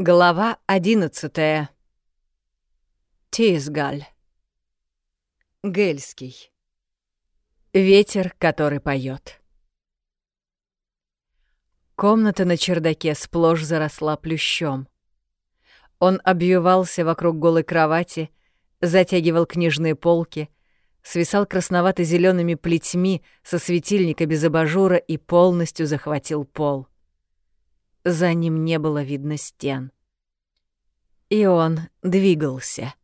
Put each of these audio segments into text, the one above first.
Глава одиннадцатая. Тизгаль. Гельский. Ветер, который поет. Комната на чердаке сплошь заросла плющом. Он обвивался вокруг голой кровати, затягивал книжные полки, свисал красновато зелеными плетьми со светильника без абажура и полностью захватил пол — за ним не было видно стен. И он двигался.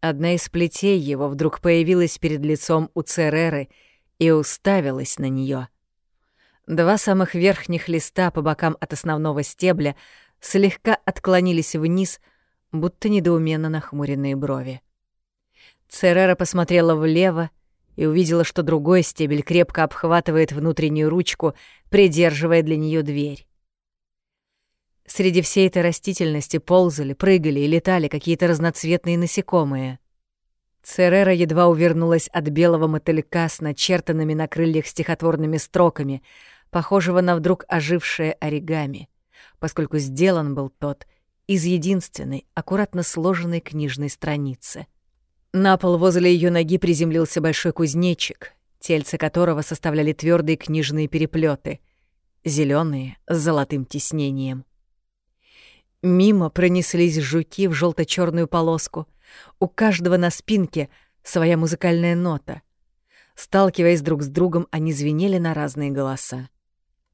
Одна из плетей его вдруг появилась перед лицом у Цереры и уставилась на нее. Два самых верхних листа по бокам от основного стебля слегка отклонились вниз, будто недоуменно нахмуренные брови. Церера посмотрела влево и увидела, что другой стебель крепко обхватывает внутреннюю ручку, придерживая для нее дверь. Среди всей этой растительности ползали, прыгали и летали какие-то разноцветные насекомые. Церера едва увернулась от белого мотылька с начертанными на крыльях стихотворными строками, похожего на вдруг ожившее оригами, поскольку сделан был тот из единственной, аккуратно сложенной книжной страницы. На пол возле ее ноги приземлился большой кузнечик, тельце которого составляли твердые книжные переплеты, зеленые с золотым тиснением. Мимо пронеслись жуки в желто черную полоску. У каждого на спинке своя музыкальная нота. Сталкиваясь друг с другом, они звенели на разные голоса.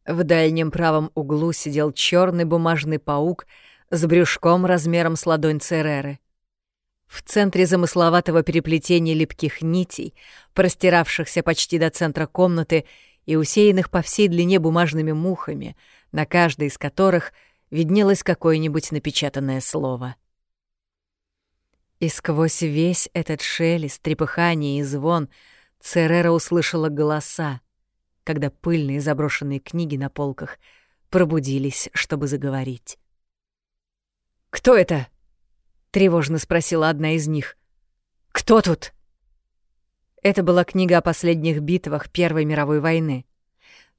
В дальнем правом углу сидел черный бумажный паук с брюшком размером с ладонь Цереры. В центре замысловатого переплетения липких нитей, простиравшихся почти до центра комнаты и усеянных по всей длине бумажными мухами, на каждой из которых — виднелось какое-нибудь напечатанное слово. И сквозь весь этот шелест, трепыхание и звон Церера услышала голоса, когда пыльные заброшенные книги на полках пробудились, чтобы заговорить. «Кто это?» — тревожно спросила одна из них. «Кто тут?» Это была книга о последних битвах Первой мировой войны.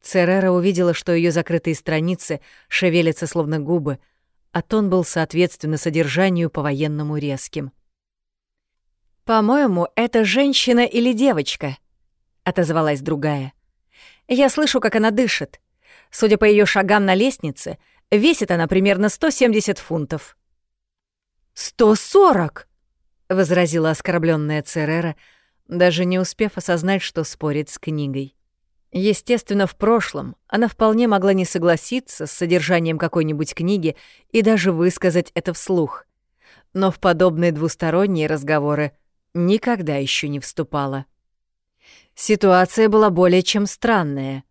Церера увидела, что ее закрытые страницы шевелятся словно губы, а тон был соответственно содержанию по-военному резким. «По-моему, это женщина или девочка», — отозвалась другая. «Я слышу, как она дышит. Судя по ее шагам на лестнице, весит она примерно 170 фунтов». «Сто сорок!» — возразила оскорбленная Церера, даже не успев осознать, что спорит с книгой. Естественно, в прошлом она вполне могла не согласиться с содержанием какой-нибудь книги и даже высказать это вслух. Но в подобные двусторонние разговоры никогда еще не вступала. Ситуация была более чем странная,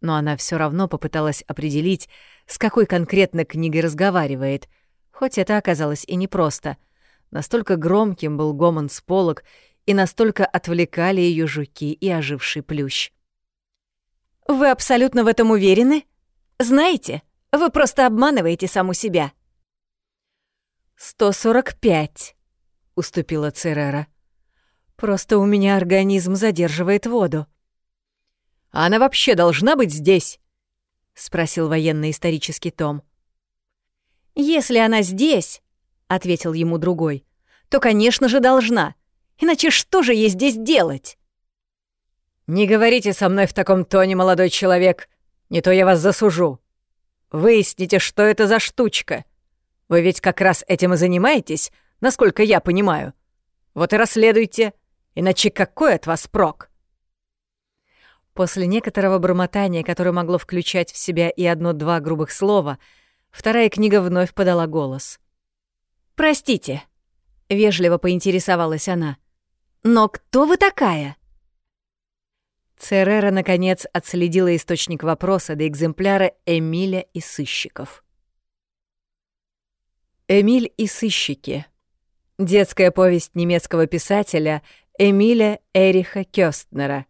но она все равно попыталась определить, с какой конкретно книгой разговаривает, хоть это оказалось и непросто. Настолько громким был гомон с полок, и настолько отвлекали ее жуки и оживший плющ. Вы абсолютно в этом уверены? Знаете, вы просто обманываете саму себя. «145», — уступила Церера. «Просто у меня организм задерживает воду». «Она вообще должна быть здесь?» — спросил военно-исторический Том. «Если она здесь», — ответил ему другой, — «то, конечно же, должна. Иначе что же ей здесь делать?» «Не говорите со мной в таком тоне, молодой человек, не то я вас засужу. Выясните, что это за штучка. Вы ведь как раз этим и занимаетесь, насколько я понимаю. Вот и расследуйте, иначе какой от вас прок?» После некоторого бормотания, которое могло включать в себя и одно-два грубых слова, вторая книга вновь подала голос. «Простите», — вежливо поинтересовалась она, — «но кто вы такая?» Церера, наконец, отследила источник вопроса до экземпляра Эмиля и сыщиков. Эмиль и сыщики. Детская повесть немецкого писателя Эмиля Эриха Кёстнера.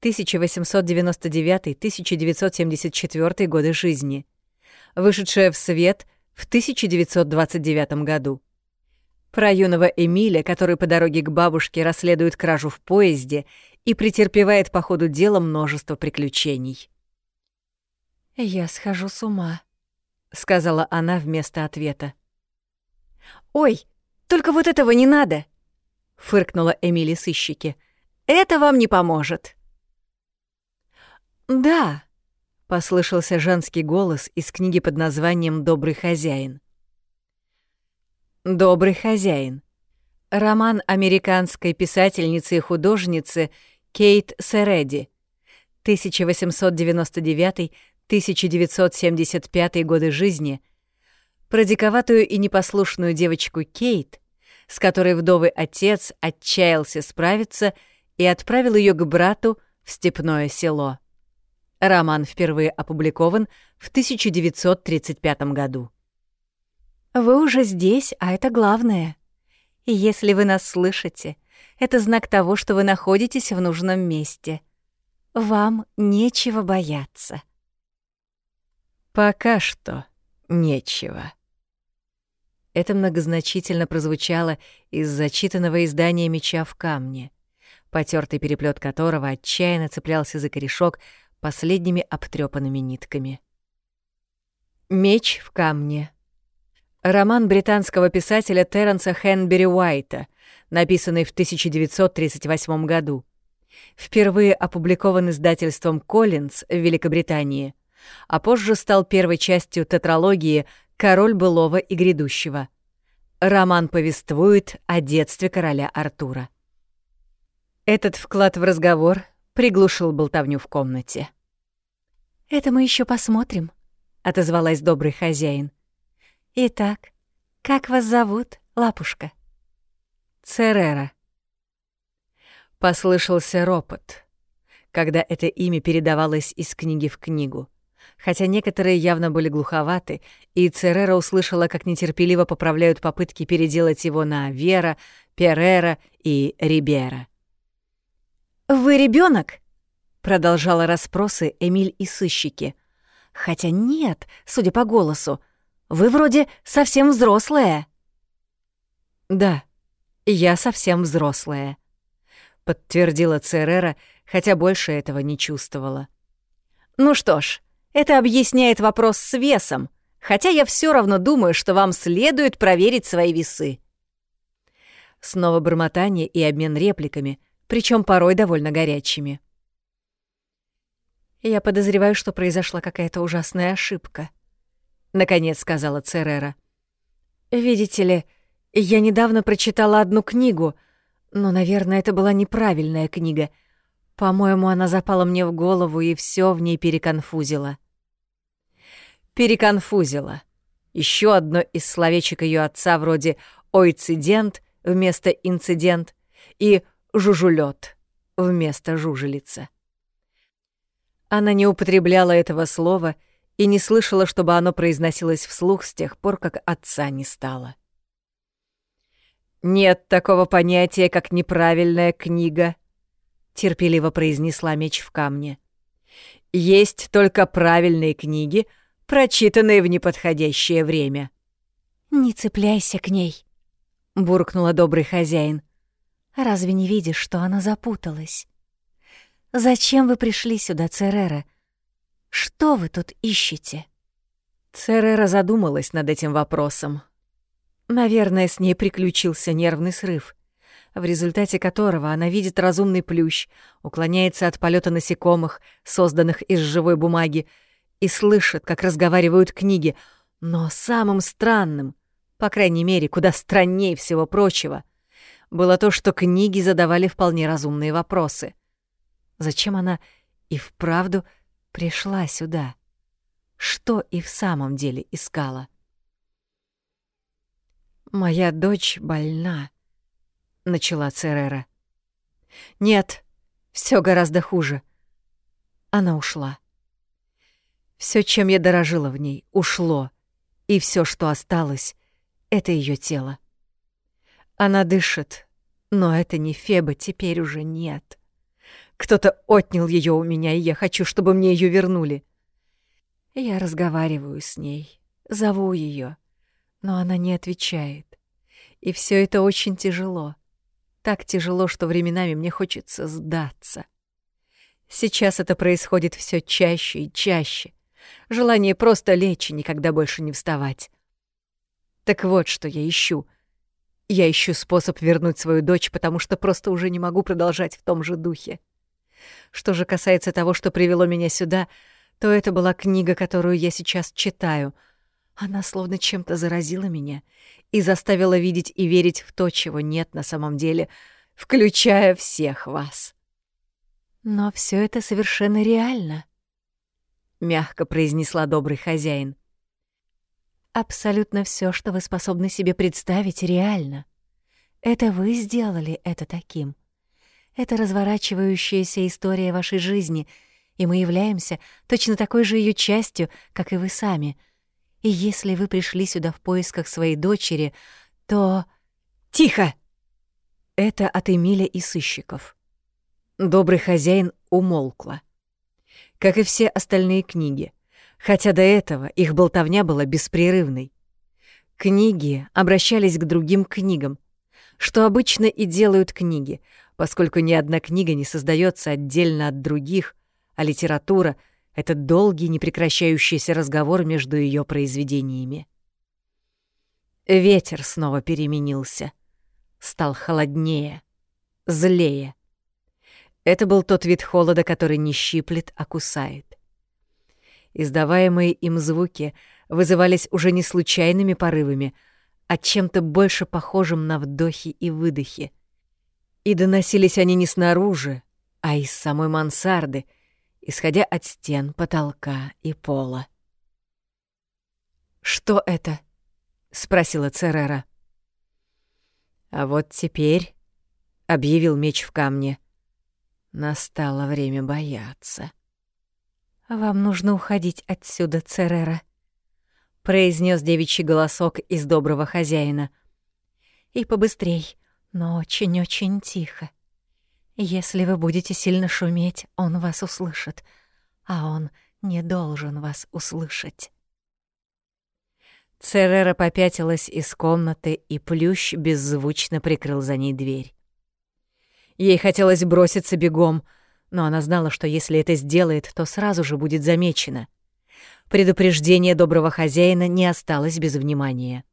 1899-1974 годы жизни. Вышедшая в свет в 1929 году. Про юного Эмиля, который по дороге к бабушке расследует кражу в поезде и претерпевает по ходу дела множество приключений. «Я схожу с ума», — сказала она вместо ответа. «Ой, только вот этого не надо!» — фыркнула Эмили сыщики. «Это вам не поможет». «Да», — послышался женский голос из книги под названием «Добрый хозяин». «Добрый хозяин». Роман американской писательницы и художницы Кейт Середи, 1899-1975 годы жизни, про диковатую и непослушную девочку Кейт, с которой вдовый отец отчаялся справиться и отправил ее к брату в степное село. Роман впервые опубликован в 1935 году. «Вы уже здесь, а это главное. И если вы нас слышите, это знак того, что вы находитесь в нужном месте. Вам нечего бояться». «Пока что нечего». Это многозначительно прозвучало из зачитанного издания «Меча в камне», потертый переплет которого отчаянно цеплялся за корешок последними обтрепанными нитками. «Меч в камне». Роман британского писателя Терренса Хенбери Уайта, написанный в 1938 году. Впервые опубликован издательством «Коллинз» в Великобритании, а позже стал первой частью тетралогии «Король былого и грядущего». Роман повествует о детстве короля Артура. Этот вклад в разговор приглушил болтовню в комнате. «Это мы еще посмотрим», — отозвалась добрый хозяин. «Итак, как вас зовут, лапушка?» «Церера». Послышался ропот, когда это имя передавалось из книги в книгу. Хотя некоторые явно были глуховаты, и Церера услышала, как нетерпеливо поправляют попытки переделать его на Вера, Перера и Рибера. «Вы ребенок? продолжала расспросы Эмиль и сыщики. «Хотя нет, судя по голосу. Вы вроде совсем взрослая». «Да, я совсем взрослая», — подтвердила Церера, хотя больше этого не чувствовала. «Ну что ж, это объясняет вопрос с весом, хотя я все равно думаю, что вам следует проверить свои весы». Снова бормотание и обмен репликами, причем порой довольно горячими. «Я подозреваю, что произошла какая-то ужасная ошибка», — наконец сказала Церера. «Видите ли, я недавно прочитала одну книгу, но, наверное, это была неправильная книга. По-моему, она запала мне в голову и все в ней переконфузила». «Переконфузила». Еще одно из словечек ее отца вроде «ойцидент» вместо «инцидент» и «жужулет» вместо «жужелица». Она не употребляла этого слова и не слышала, чтобы оно произносилось вслух с тех пор, как отца не стало. «Нет такого понятия, как неправильная книга», — терпеливо произнесла меч в камне. «Есть только правильные книги, прочитанные в неподходящее время». «Не цепляйся к ней», — буркнула добрый хозяин. «Разве не видишь, что она запуталась?» Зачем вы пришли сюда, Церера? Что вы тут ищете?» Церера задумалась над этим вопросом. Наверное, с ней приключился нервный срыв, в результате которого она видит разумный плющ, уклоняется от полета насекомых, созданных из живой бумаги, и слышит, как разговаривают книги, но самым странным, по крайней мере, куда страннее всего прочего, было то, что книги задавали вполне разумные вопросы — Зачем она и вправду пришла сюда? Что и в самом деле искала? «Моя дочь больна», — начала Церера. «Нет, все гораздо хуже. Она ушла. Все, чем я дорожила в ней, ушло, и все, что осталось, — это ее тело. Она дышит, но это не Феба, теперь уже нет». Кто-то отнял ее у меня, и я хочу, чтобы мне ее вернули. Я разговариваю с ней, зову ее, но она не отвечает. И все это очень тяжело. Так тяжело, что временами мне хочется сдаться. Сейчас это происходит все чаще и чаще. Желание просто лечь и никогда больше не вставать. Так вот, что я ищу. Я ищу способ вернуть свою дочь, потому что просто уже не могу продолжать в том же духе. Что же касается того, что привело меня сюда, то это была книга, которую я сейчас читаю. Она словно чем-то заразила меня и заставила видеть и верить в то, чего нет на самом деле, включая всех вас. Но все это совершенно реально, мягко произнесла добрый хозяин. Абсолютно все, что вы способны себе представить, реально. Это вы сделали это таким. Это разворачивающаяся история вашей жизни, и мы являемся точно такой же ее частью, как и вы сами. И если вы пришли сюда в поисках своей дочери, то... Тихо! Это от Эмиля и сыщиков. Добрый хозяин умолкла. Как и все остальные книги — хотя до этого их болтовня была беспрерывной. Книги обращались к другим книгам, что обычно и делают книги, поскольку ни одна книга не создается отдельно от других, а литература — это долгий непрекращающийся разговор между ее произведениями. Ветер снова переменился, стал холоднее, злее. Это был тот вид холода, который не щиплет, а кусает. Издаваемые им звуки вызывались уже не случайными порывами, а чем-то больше похожим на вдохи и выдохи. И доносились они не снаружи, а из самой мансарды, исходя от стен, потолка и пола. «Что это?» — спросила Церера. «А вот теперь», — объявил меч в камне, — «настало время бояться». «Вам нужно уходить отсюда, Церера», — произнес девичий голосок из доброго хозяина. «И побыстрей, но очень-очень тихо. Если вы будете сильно шуметь, он вас услышит, а он не должен вас услышать». Церера попятилась из комнаты, и плющ беззвучно прикрыл за ней дверь. Ей хотелось броситься бегом — но она знала, что если это сделает, то сразу же будет замечено. Предупреждение доброго хозяина не осталось без внимания.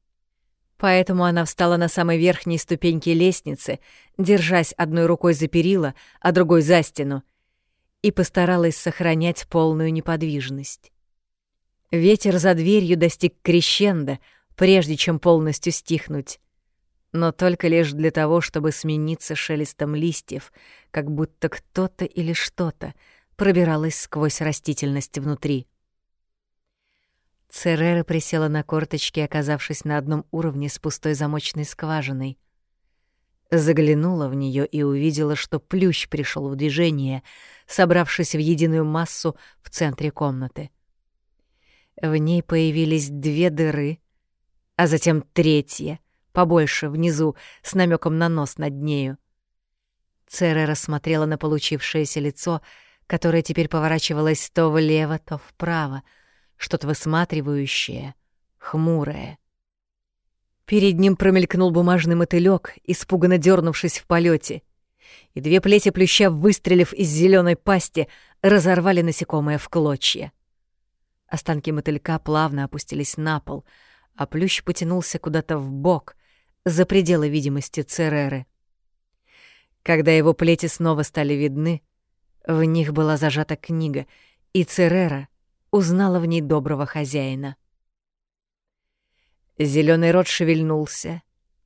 Поэтому она встала на самой верхней ступеньке лестницы, держась одной рукой за перила, а другой за стену, и постаралась сохранять полную неподвижность. Ветер за дверью достиг крещенда, прежде чем полностью стихнуть но только лишь для того, чтобы смениться шелестом листьев, как будто кто-то или что-то пробиралось сквозь растительность внутри. Церера присела на корточки, оказавшись на одном уровне с пустой замочной скважиной. Заглянула в нее и увидела, что плющ пришел в движение, собравшись в единую массу в центре комнаты. В ней появились две дыры, а затем третья — побольше, внизу, с намеком на нос над нею. Цера рассмотрела на получившееся лицо, которое теперь поворачивалось то влево, то вправо, что-то высматривающее, хмурое. Перед ним промелькнул бумажный мотылёк, испуганно дернувшись в полете, и две плети плюща, выстрелив из зеленой пасти, разорвали насекомое в клочья. Останки мотылька плавно опустились на пол, а плющ потянулся куда-то в бок, за пределы видимости Цереры. Когда его плети снова стали видны, в них была зажата книга, и Церера узнала в ней доброго хозяина. Зелёный рот шевельнулся,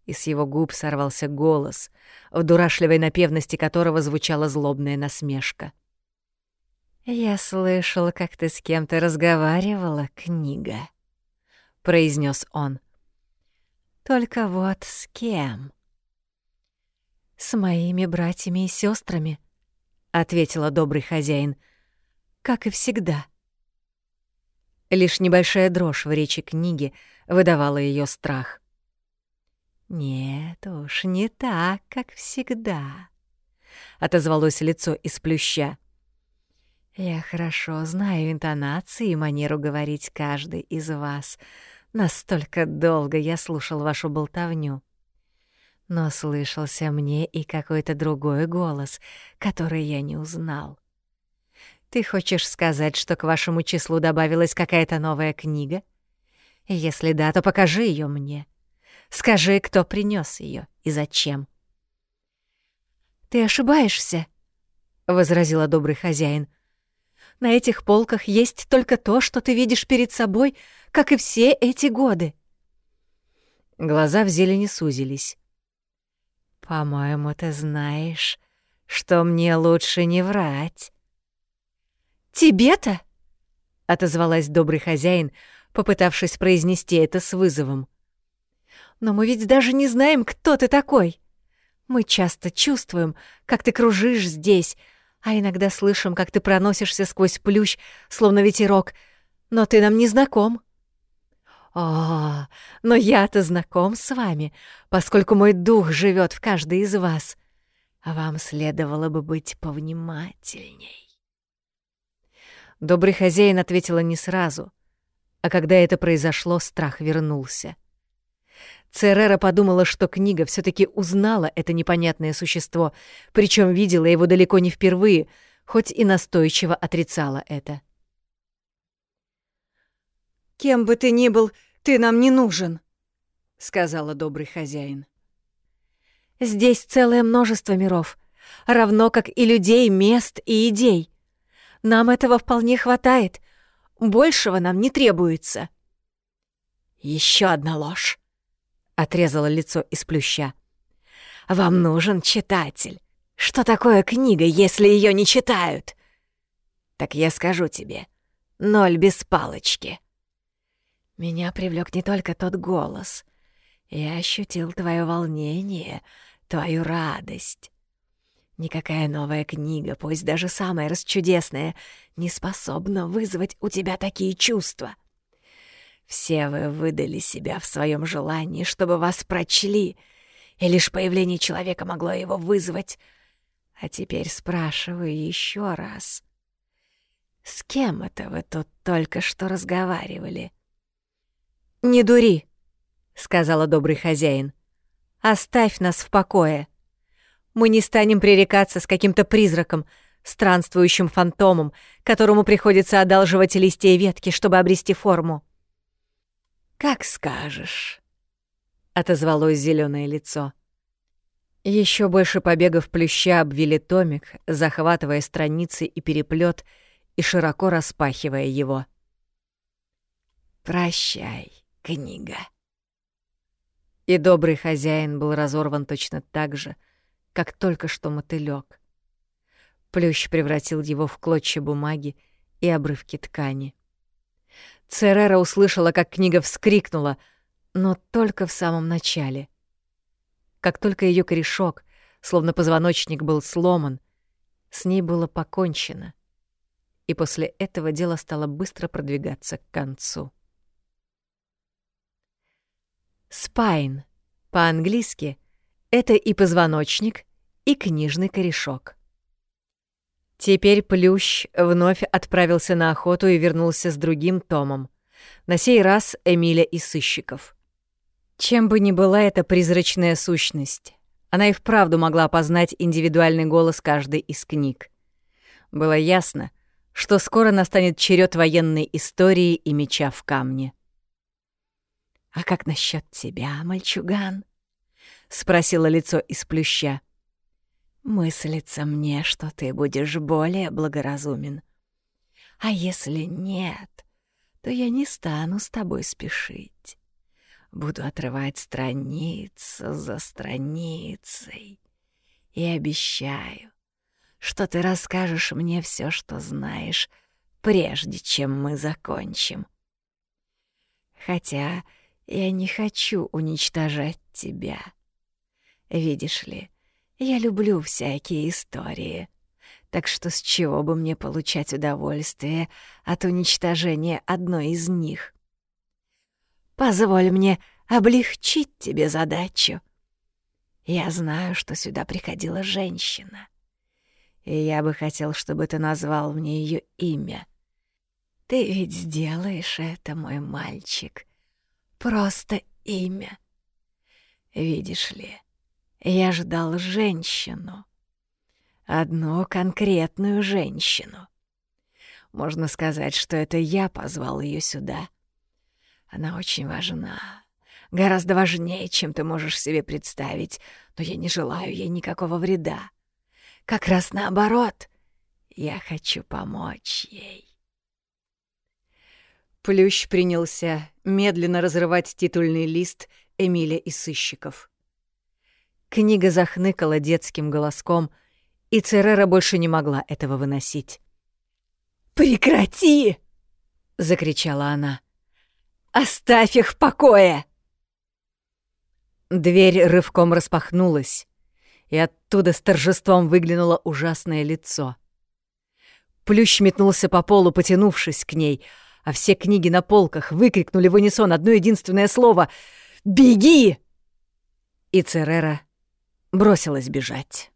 и с его губ сорвался голос, в дурашливой напевности которого звучала злобная насмешка. «Я слышала, как ты с кем-то разговаривала, книга», — произнес он. Только вот с кем? С моими братьями и сестрами, ответила добрый хозяин, как и всегда. Лишь небольшая дрожь в речи книги выдавала ее страх. Нет уж, не так, как всегда, отозвалось лицо из плюща. Я хорошо знаю интонации и манеру говорить каждый из вас. Настолько долго я слушал вашу болтовню. Но слышался мне и какой-то другой голос, который я не узнал. Ты хочешь сказать, что к вашему числу добавилась какая-то новая книга? Если да, то покажи ее мне. Скажи, кто принес ее и зачем. Ты ошибаешься, возразила добрый хозяин. На этих полках есть только то, что ты видишь перед собой, как и все эти годы. Глаза в зелени сузились. «По-моему, ты знаешь, что мне лучше не врать». «Тебе-то?» — отозвалась добрый хозяин, попытавшись произнести это с вызовом. «Но мы ведь даже не знаем, кто ты такой. Мы часто чувствуем, как ты кружишь здесь, а иногда слышим, как ты проносишься сквозь плющ, словно ветерок, но ты нам не знаком». «О, но я-то знаком с вами, поскольку мой дух живет в каждой из вас. Вам следовало бы быть повнимательней». Добрый хозяин ответила не сразу, а когда это произошло, страх вернулся. Церера подумала, что книга все таки узнала это непонятное существо, причем видела его далеко не впервые, хоть и настойчиво отрицала это. «Кем бы ты ни был, ты нам не нужен», — сказала добрый хозяин. «Здесь целое множество миров, равно как и людей, мест и идей. Нам этого вполне хватает. Большего нам не требуется». Еще одна ложь», — отрезало лицо из плюща. «Вам нужен читатель. Что такое книга, если ее не читают?» «Так я скажу тебе. Ноль без палочки». Меня привлек не только тот голос. Я ощутил твое волнение, твою радость. Никакая новая книга, пусть даже самая расчудесная, не способна вызвать у тебя такие чувства. Все вы выдали себя в своем желании, чтобы вас прочли, и лишь появление человека могло его вызвать. А теперь спрашиваю еще раз. С кем это вы тут только что разговаривали? «Не дури», — сказала добрый хозяин. «Оставь нас в покое. Мы не станем пререкаться с каким-то призраком, странствующим фантомом, которому приходится одалживать листья и ветки, чтобы обрести форму». «Как скажешь», — отозвалось зеленое лицо. Еще больше побегов плюща обвели томик, захватывая страницы и переплет и широко распахивая его. «Прощай», книга. И добрый хозяин был разорван точно так же, как только что мотылёк. Плющ превратил его в клочья бумаги и обрывки ткани. Церера услышала, как книга вскрикнула, но только в самом начале. Как только ее корешок, словно позвоночник, был сломан, с ней было покончено. И после этого дело стало быстро продвигаться к концу. Спайн. По-английски это и позвоночник, и книжный корешок. Теперь Плющ вновь отправился на охоту и вернулся с другим томом. На сей раз Эмиля и сыщиков. Чем бы ни была эта призрачная сущность, она и вправду могла опознать индивидуальный голос каждой из книг. Было ясно, что скоро настанет черед военной истории и меча в камне. «А как насчет тебя, мальчуган?» — спросило лицо из плюща. «Мыслится мне, что ты будешь более благоразумен. А если нет, то я не стану с тобой спешить. Буду отрывать страницу за страницей и обещаю, что ты расскажешь мне все, что знаешь, прежде чем мы закончим. Хотя я не хочу уничтожать тебя. Видишь ли, я люблю всякие истории. Так что с чего бы мне получать удовольствие от уничтожения одной из них? Позволь мне облегчить тебе задачу. Я знаю, что сюда приходила женщина. И я бы хотел, чтобы ты назвал мне ее имя. Ты ведь сделаешь это, мой мальчик, Просто имя. Видишь ли, я ждал женщину. Одну конкретную женщину. Можно сказать, что это я позвал ее сюда. Она очень важна. Гораздо важнее, чем ты можешь себе представить, но я не желаю ей никакого вреда. Как раз наоборот, я хочу помочь ей. Плющ принялся медленно разрывать титульный лист Эмиля и сыщиков. Книга захныкала детским голоском, и Церера больше не могла этого выносить. «Прекрати!» — закричала она. «Оставь их в покое!» Дверь рывком распахнулась, и оттуда с торжеством выглянуло ужасное лицо. Плющ метнулся по полу, потянувшись к ней, а все книги на полках выкрикнули в унисон одно единственное слово «Беги!» И Церера бросилась бежать.